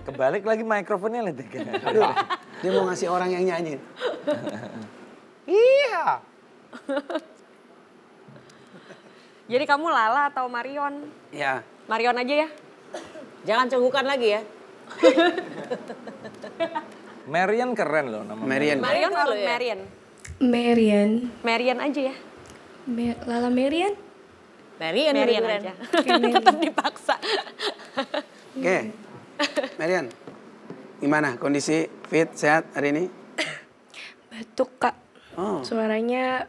Kebalik lagi mikrofonnya lihat dia mau ngasih orang yang nyanyi. Iya. Jadi kamu Lala atau Marion? Ya, Marion aja ya. Jangan cenggukan lagi ya. Marian keren loh nama. Marion Marion atau ya? Marion? Marian. Marion aja ya. Me- Lala? Marian, Marion Marian. aja. Tetap dipaksa. Oke, Marian. Gimana kondisi fit, sehat hari ini? Batuk, Kak. Oh, Suaranya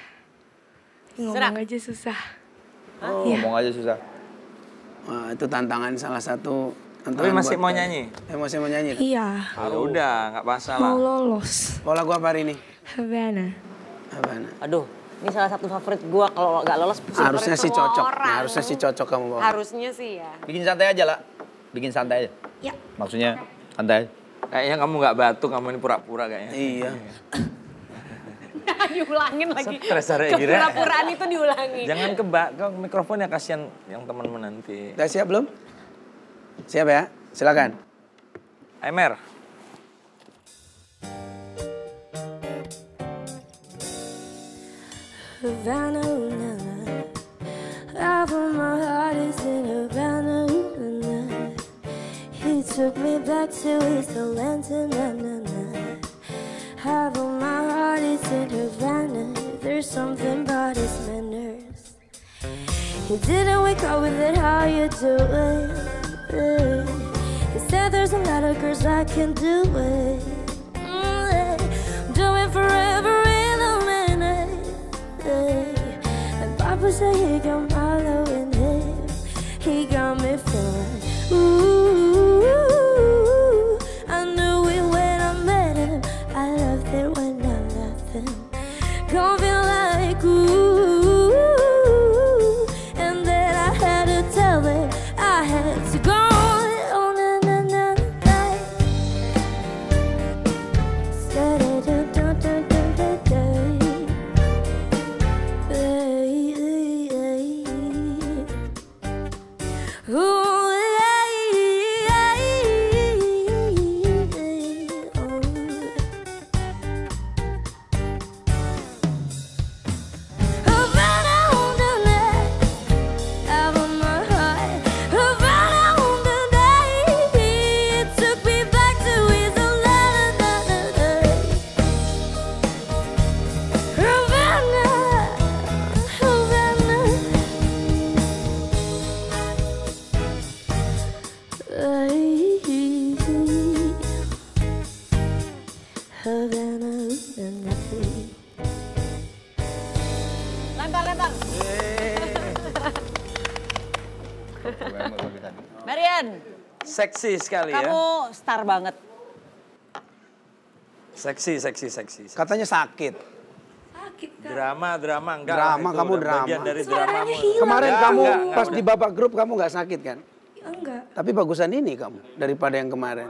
ngomong aja susah. Ngomong aja susah. wah, itu tantangan salah satu Tapi tantangan masih buat mau nyanyi. Eh, masih mau nyanyi. Iya, Ya udah, nggak masalah. mau lolos. Mau lagu apa hari ini? Havana. Havana. Aduh, ini salah satu favorit gua kalau nggak lolos pusing. Harusnya sih cocok. orang. Nah, harusnya sih cocok kamu bawa. Harusnya sih ya. Bikin santai aja lah. Bikin santai aja. Ya. Maksudnya santai. Kayaknya kamu nggak batuk, kamu ini pura-pura kayaknya. Iya. diulangin lagi. Stres hari ini, Rek. Kepura-puraan itu diulangi. Jangan ke bak, ke mikrofonnya kasihan yang teman-teman nanti. Udah siap belum? Siap ya? Silakan. Emer, Havana, He took me back to his Atlanta, na, na, na. Half of my heart is in Havana. There's something about his manners. He didn't wake up with it, how you doing? He said there's a lot of girls I can do it. Mm, Do it forever in a minute. And Papa said he got Milo nothing. Gonna Lempar, lempar. Marian, seksi sekali ya. kamu star banget. Seksi, seksi, seksi. Katanya sakit. Sakit. Drama, drama enggak. Drama, itu kamu drama. Bagian dari Suaranya dramamu. hilang. Kemarin Enggak, kamu enggak, enggak, pas udah. di babak grup kamu nggak sakit kan? Enggak. Tapi bagusan ini kamu daripada yang kemarin.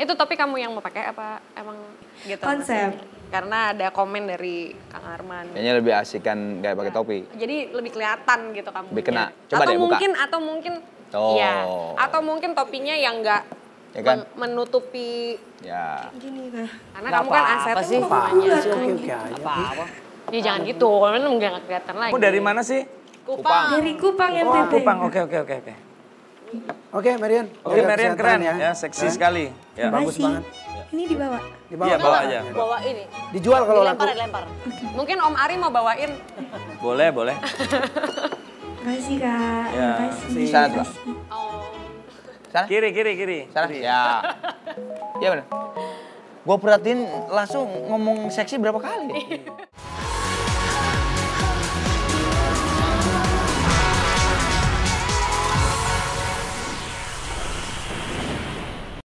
Itu topik kamu yang mau pakai apa emang gitu? Konsep. Karena ada komen dari Kang Arman. Kayaknya lebih asik kan gak pakai topi. Jadi lebih kelihatan gitu kamu. Lebih kena. Coba atau deh, buka. mungkin atau mungkin Oh. Iya. Atau mungkin topinya yang enggak Ya kan? menutupi Ya. Gini kak. karena Nggak kamu kan apa-apa aset sih. semuanya. Oke oke aja. Apa-apa. Ya jangan gitu, kan nggak kelihatan lagi. Kamu dari mana sih? Kupang. Dari Kupang Oh, NTT. Kupang. Oke, oke, oke, oke. Oke Marian. Oke, jaga Marian keren ya, seksi sekali. Ya. Bagus Makasih. banget. Ini dibawa. Dibawa. Iya, bawa aja. Bawa ini. Dijual kalau laku. Dilempar, dilempar. Mungkin Om Ari mau bawain. Boleh, boleh. Makasih kak. Ya. Makasih. Sana tuh. Oh. Sana. Kiri, kiri, kiri. Sana. Kiri. Ya. Iya benar. Gue perhatiin langsung ngomong seksi berapa kali.